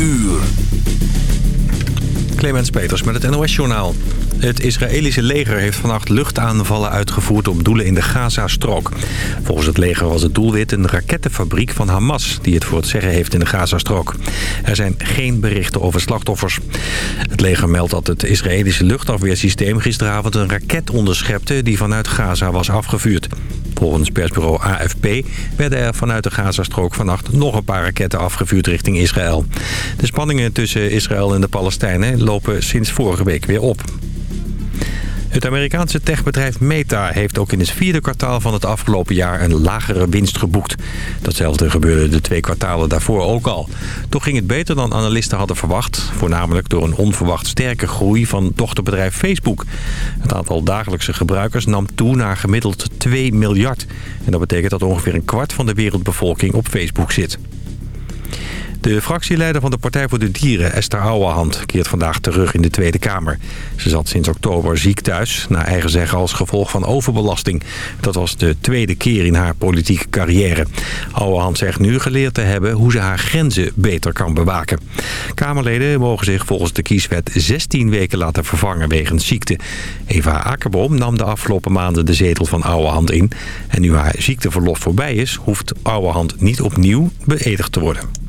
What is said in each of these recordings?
uur. Clemens Peters met het NOS-journaal. Het Israëlische leger heeft vannacht luchtaanvallen uitgevoerd op doelen in de Gazastrook. Volgens het leger was het doelwit een rakettenfabriek van Hamas... die het voor het zeggen heeft in de Gazastrook. Er zijn geen berichten over slachtoffers. Het leger meldt dat het Israëlische luchtafweersysteem gisteravond een raket onderschepte... die vanuit Gaza was afgevuurd. Volgens persbureau AFP werden er vanuit de Gazastrook vannacht nog een paar raketten afgevuurd richting Israël. De spanningen tussen Israël en de Palestijnen lopen sinds vorige week weer op. Het Amerikaanse techbedrijf Meta heeft ook in het vierde kwartaal van het afgelopen jaar een lagere winst geboekt. Datzelfde gebeurde de twee kwartalen daarvoor ook al. Toch ging het beter dan analisten hadden verwacht. Voornamelijk door een onverwacht sterke groei van dochterbedrijf Facebook. Het aantal dagelijkse gebruikers nam toe naar gemiddeld 2 miljard. En dat betekent dat ongeveer een kwart van de wereldbevolking op Facebook zit. De fractieleider van de Partij voor de Dieren, Esther Ouwehand, keert vandaag terug in de Tweede Kamer. Ze zat sinds oktober ziek thuis, naar eigen zeggen als gevolg van overbelasting. Dat was de tweede keer in haar politieke carrière. Ouwehand zegt nu geleerd te hebben hoe ze haar grenzen beter kan bewaken. Kamerleden mogen zich volgens de kieswet 16 weken laten vervangen wegens ziekte. Eva Akkerboom nam de afgelopen maanden de zetel van Ouwehand in. En nu haar ziekteverlof voorbij is, hoeft Ouwehand niet opnieuw beëdigd te worden.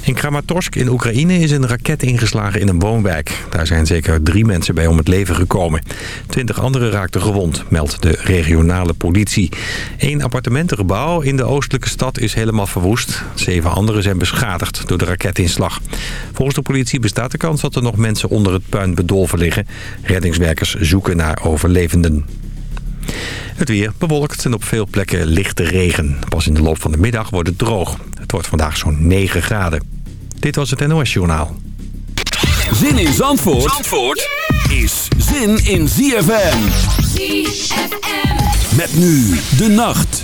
In Kramatorsk in Oekraïne is een raket ingeslagen in een woonwijk. Daar zijn zeker drie mensen bij om het leven gekomen. Twintig anderen raakten gewond, meldt de regionale politie. Eén appartementengebouw in de oostelijke stad is helemaal verwoest. Zeven anderen zijn beschadigd door de raketinslag. Volgens de politie bestaat de kans dat er nog mensen onder het puin bedolven liggen. Reddingswerkers zoeken naar overlevenden. Het weer bewolkt en op veel plekken lichte regen. Pas in de loop van de middag wordt het droog. Het wordt vandaag zo'n 9 graden. Dit was het NOS Journaal. Zin in Zandvoort, Zandvoort is zin in ZFM. ZFM. Met nu de nacht.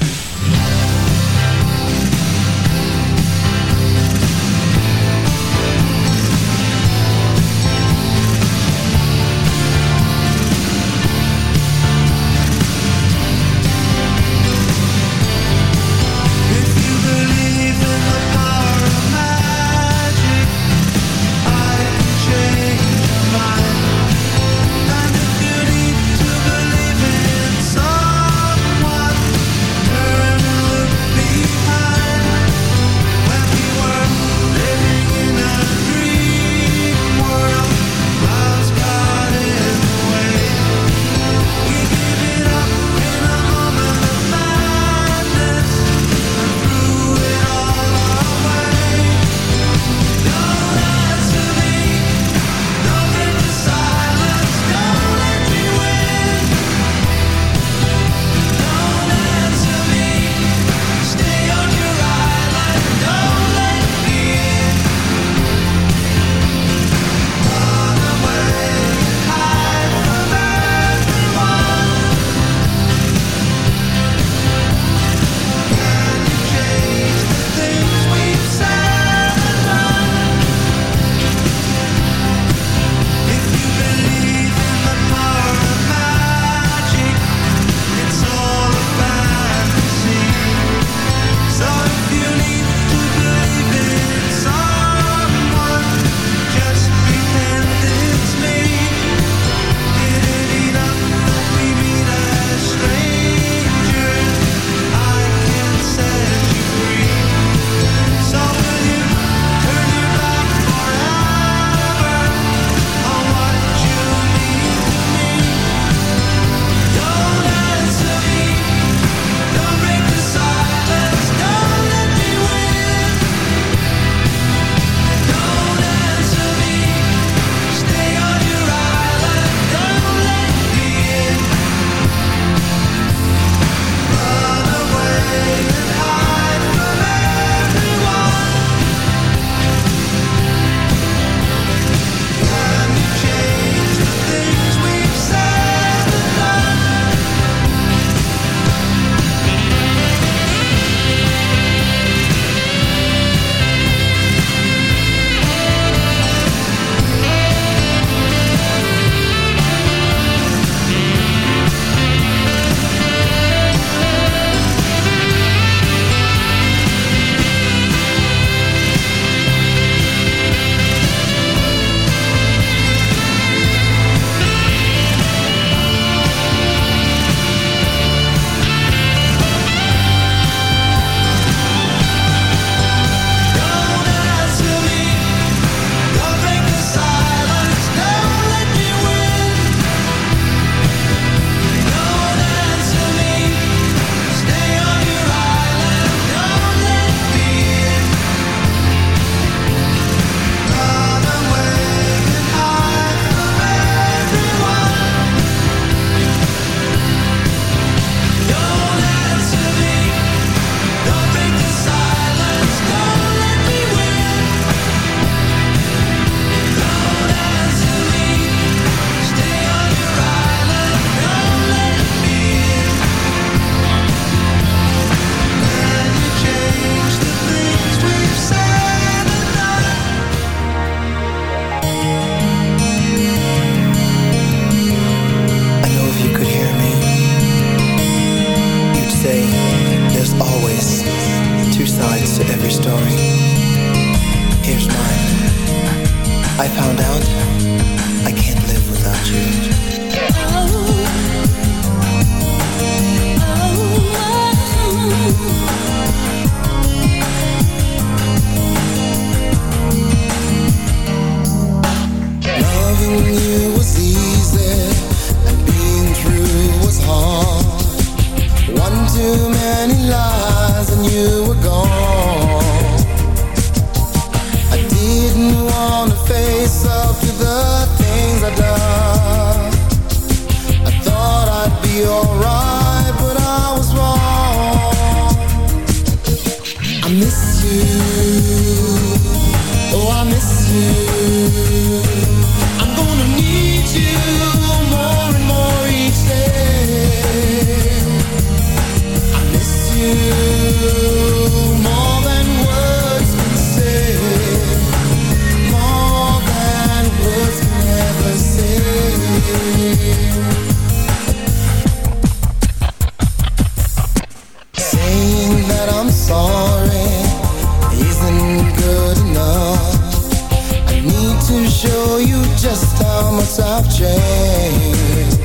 to show you just how much I've changed.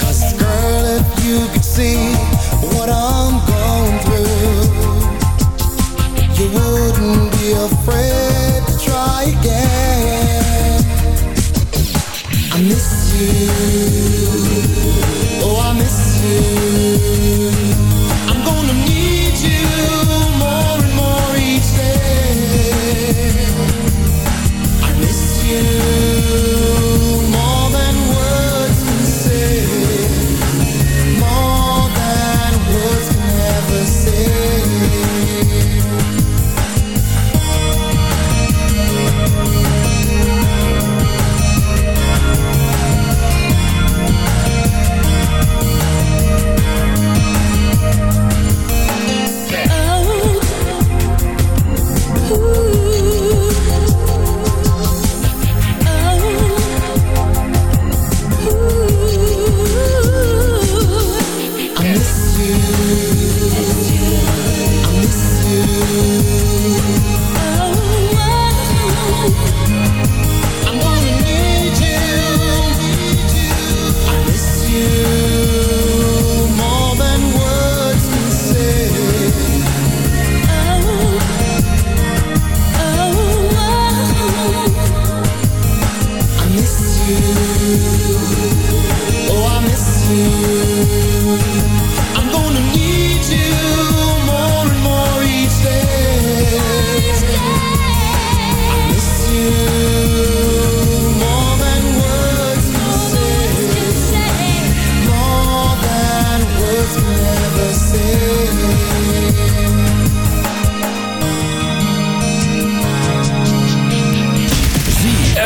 Cause girl, if you could see what I'm going through You wouldn't be afraid to try again. I miss you.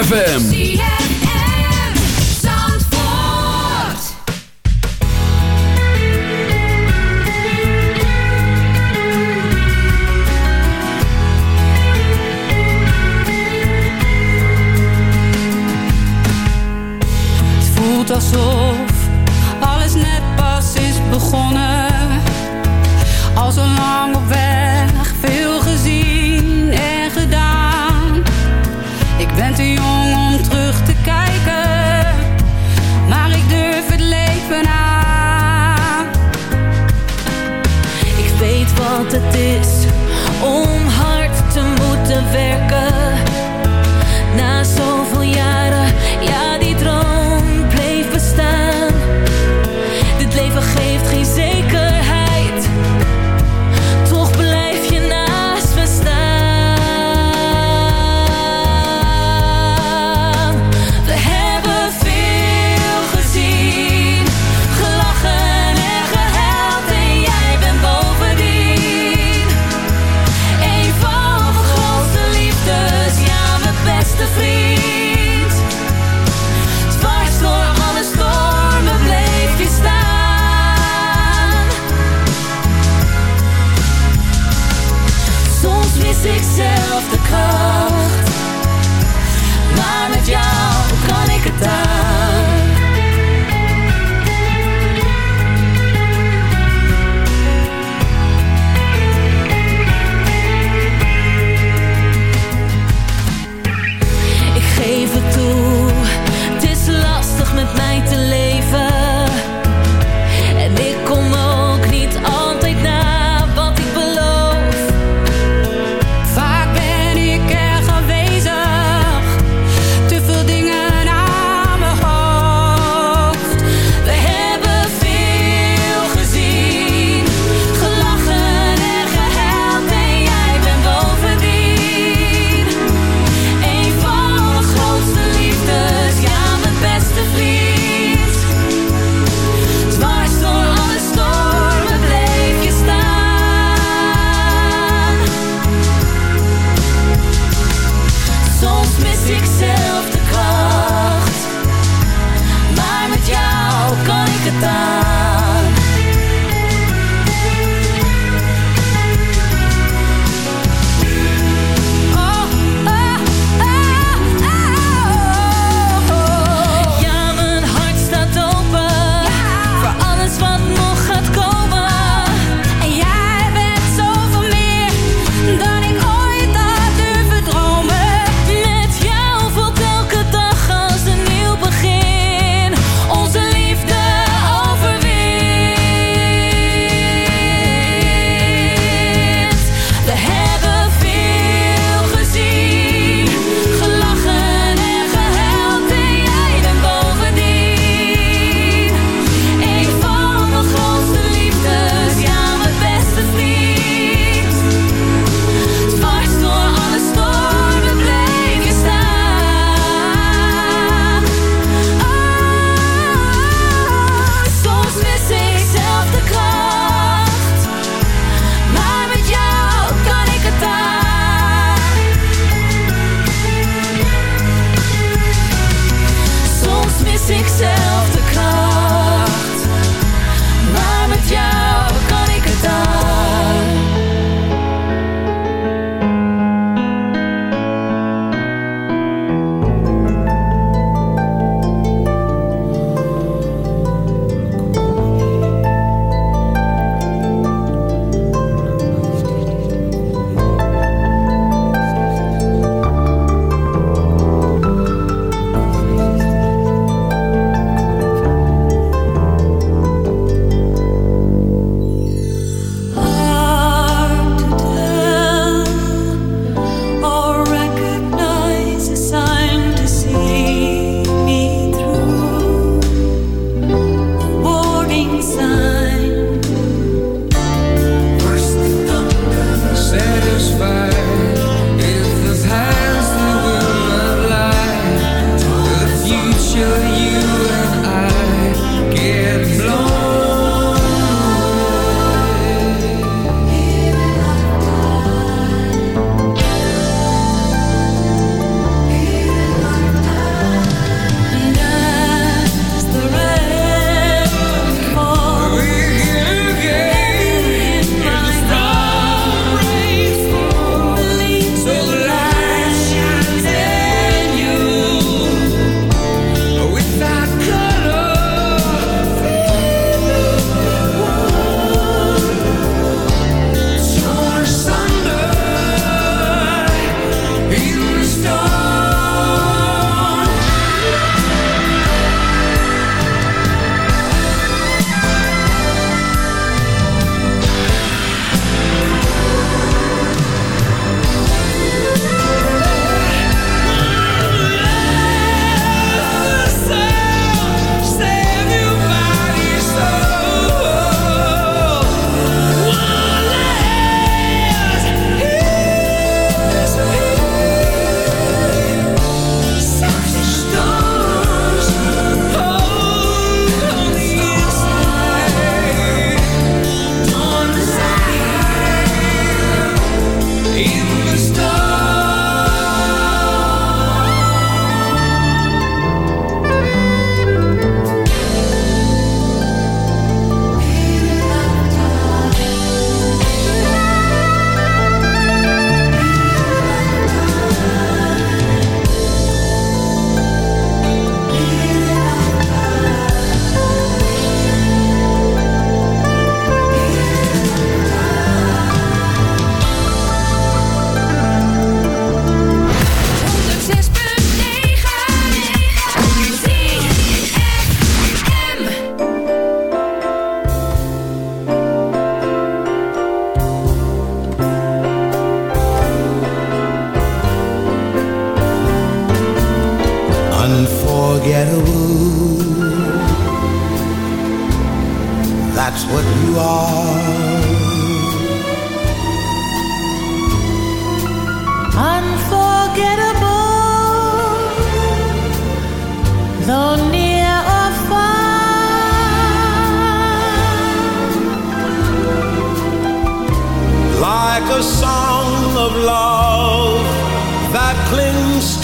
ZFM.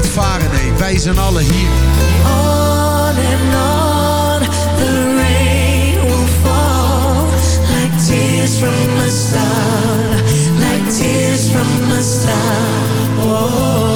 niet varen, nee, wij zijn allen hier. On and on, the rain will fall. Like tears from a star, like tears from a star. Oh.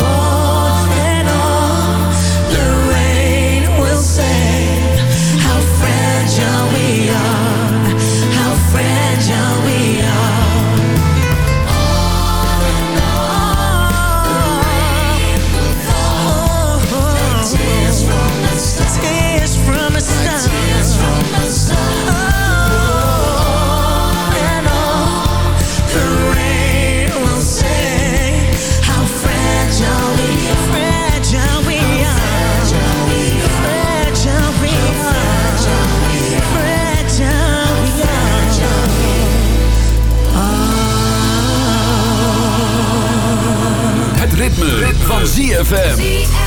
van ZFM.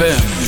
ZFM.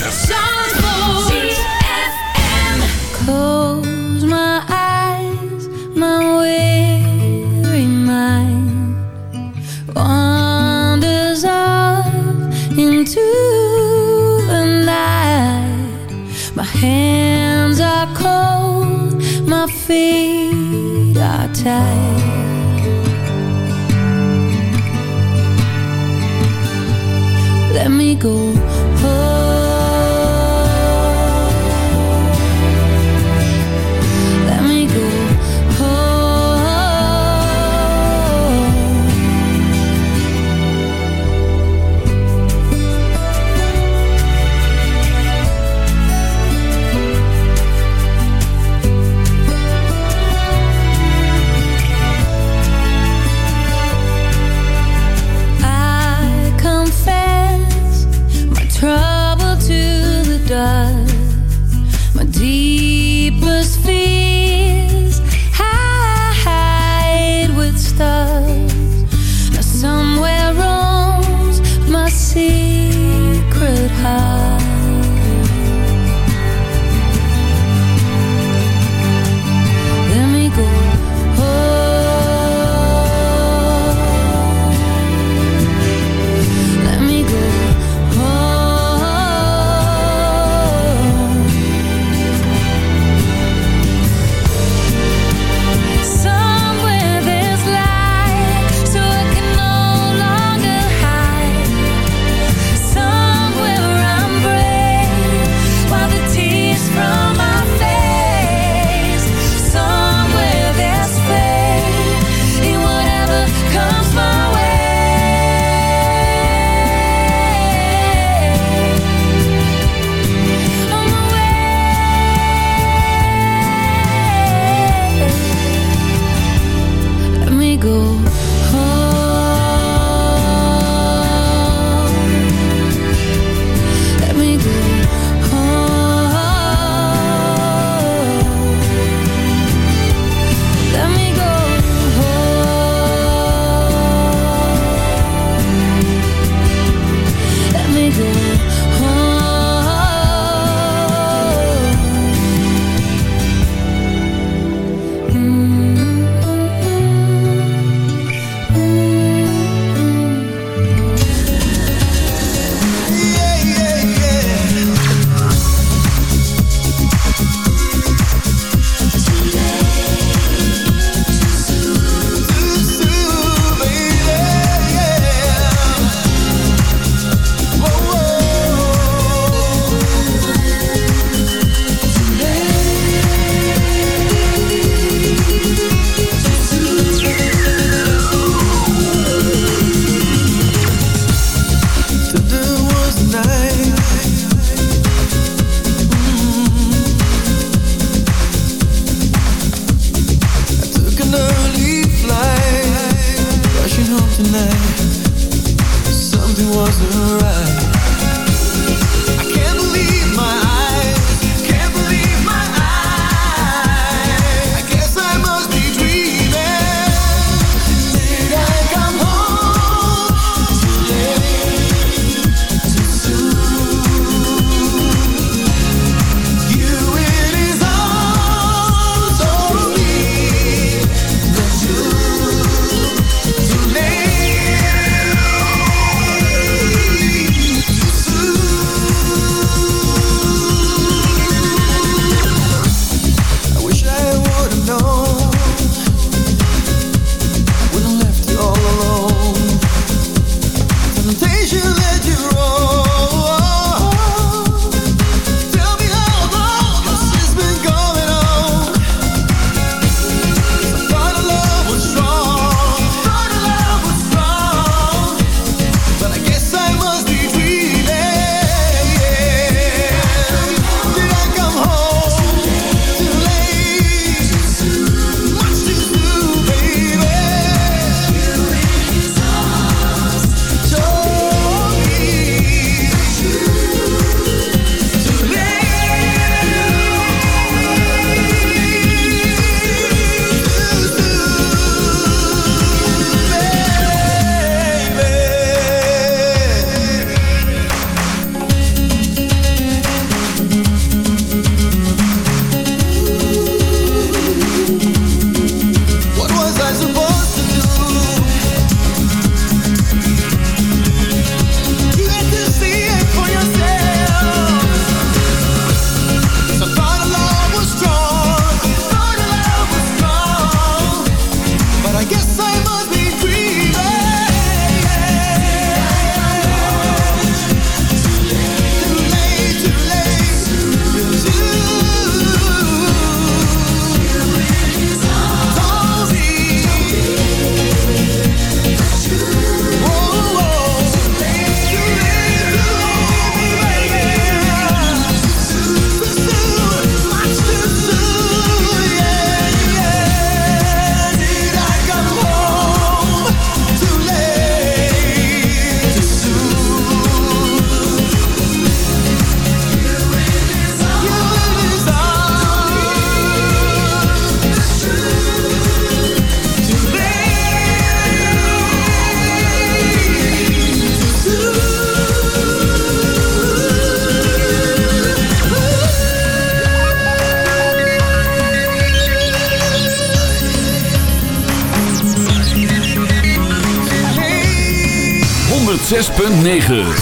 9.